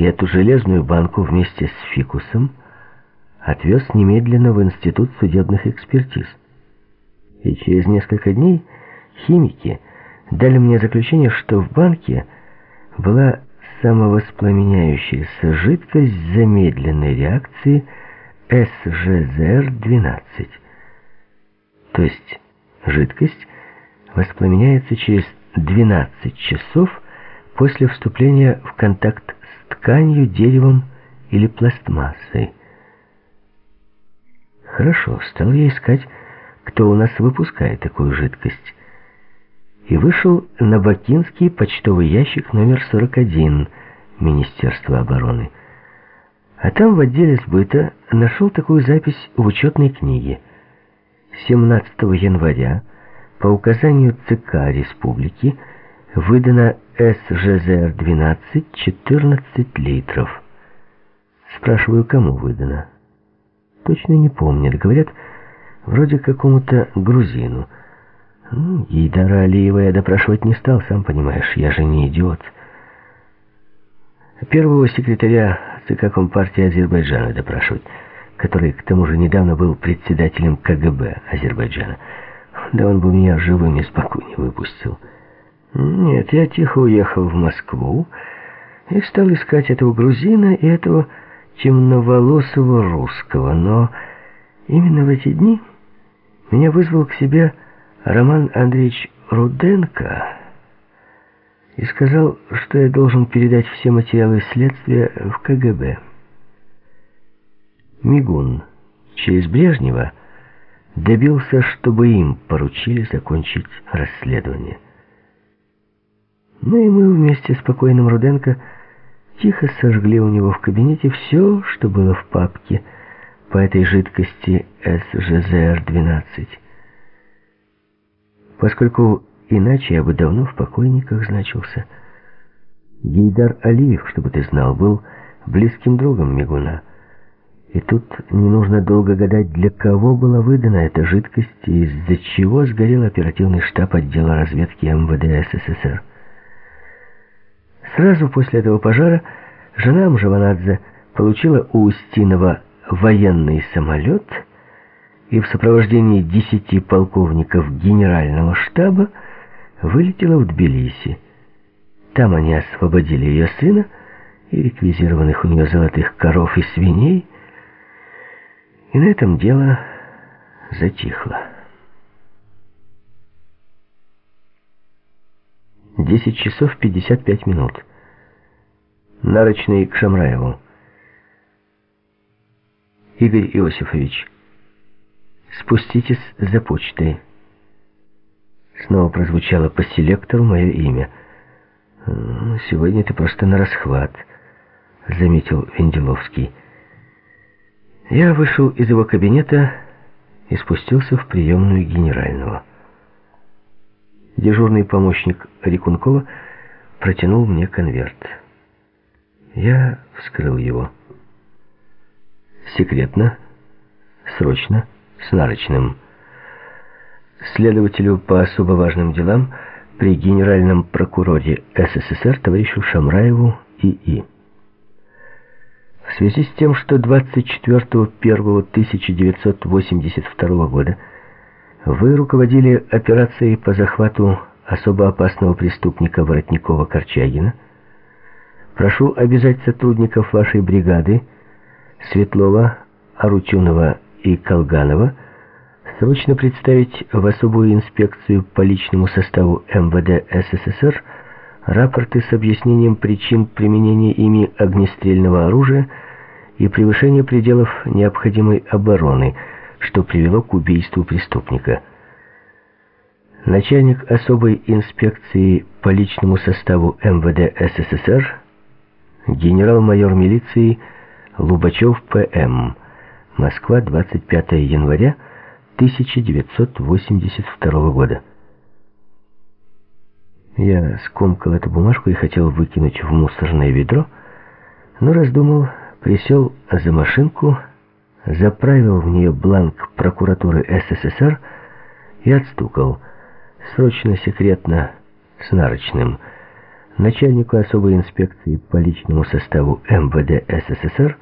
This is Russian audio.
и эту железную банку вместе с фикусом отвез немедленно в Институт судебных экспертиз. И через несколько дней химики дали мне заключение, что в банке была самовоспламеняющаяся жидкость замедленной реакции СЖЗР-12. То есть жидкость воспламеняется через 12 часов после вступления в контакт с тканью, деревом или пластмассой. Хорошо, стал я искать, кто у нас выпускает такую жидкость. И вышел на Бакинский почтовый ящик номер 41 Министерства обороны. А там в отделе сбыта нашел такую запись в учетной книге. 17 января по указанию ЦК Республики выдано СЖЗР-12 14 литров. Спрашиваю, кому выдано? Точно не помнят. Говорят, вроде какому-то грузину. Ну, Гейдара Алиева я допрашивать не стал, сам понимаешь, я же не идиот. Первого секретаря ЦК Компартии Азербайджана допрашивать, который к тому же недавно был председателем КГБ Азербайджана. Да он бы меня живым из Баку не выпустил. Нет, я тихо уехал в Москву и стал искать этого грузина и этого темноволосого русского, но именно в эти дни меня вызвал к себе Роман Андреевич Руденко и сказал, что я должен передать все материалы следствия в КГБ. Мигун через Брежнева добился, чтобы им поручили закончить расследование. Ну и мы вместе с покойным Руденко тихо сожгли у него в кабинете все, что было в папке по этой жидкости СЖЗР-12. Поскольку иначе я бы давно в покойниках значился. Гейдар Алиев, чтобы ты знал, был близким другом Мигуна. И тут не нужно долго гадать, для кого была выдана эта жидкость и из-за чего сгорел оперативный штаб отдела разведки МВД СССР. Сразу после этого пожара жена Мжаванадзе получила у Устинова военный самолет и в сопровождении десяти полковников генерального штаба вылетела в Тбилиси. Там они освободили ее сына и реквизированных у нее золотых коров и свиней, и на этом дело затихло. Десять часов пятьдесят пять минут. Нарочный к Шамраеву. Игорь Иосифович, спуститесь за почтой. Снова прозвучало по селектору мое имя. «Сегодня ты просто на расхват», — заметил Венделовский. Я вышел из его кабинета и спустился в приемную генерального. Дежурный помощник Рикункова протянул мне конверт. Я вскрыл его. Секретно, срочно, с нарочным. Следователю по особо важным делам при генеральном прокуроре СССР товарищу Шамраеву И.И. В связи с тем, что 24.01.1982 года вы руководили операцией по захвату особо опасного преступника Воротникова-Корчагина, прошу обязать сотрудников вашей бригады Светлова, Арутюнова и Колганова срочно представить в особую инспекцию по личному составу МВД СССР рапорты с объяснением причин применения ими огнестрельного оружия и превышения пределов необходимой обороны, что привело к убийству преступника. Начальник особой инспекции по личному составу МВД СССР, генерал-майор милиции Лубачев П.М., Москва, 25 января 1982 года. Я скомкал эту бумажку и хотел выкинуть в мусорное ведро, но раздумал, присел за машинку, заправил в нее бланк прокуратуры СССР и отстукал. Срочно, секретно, с нарочным. начальнику особой инспекции по личному составу МВД СССР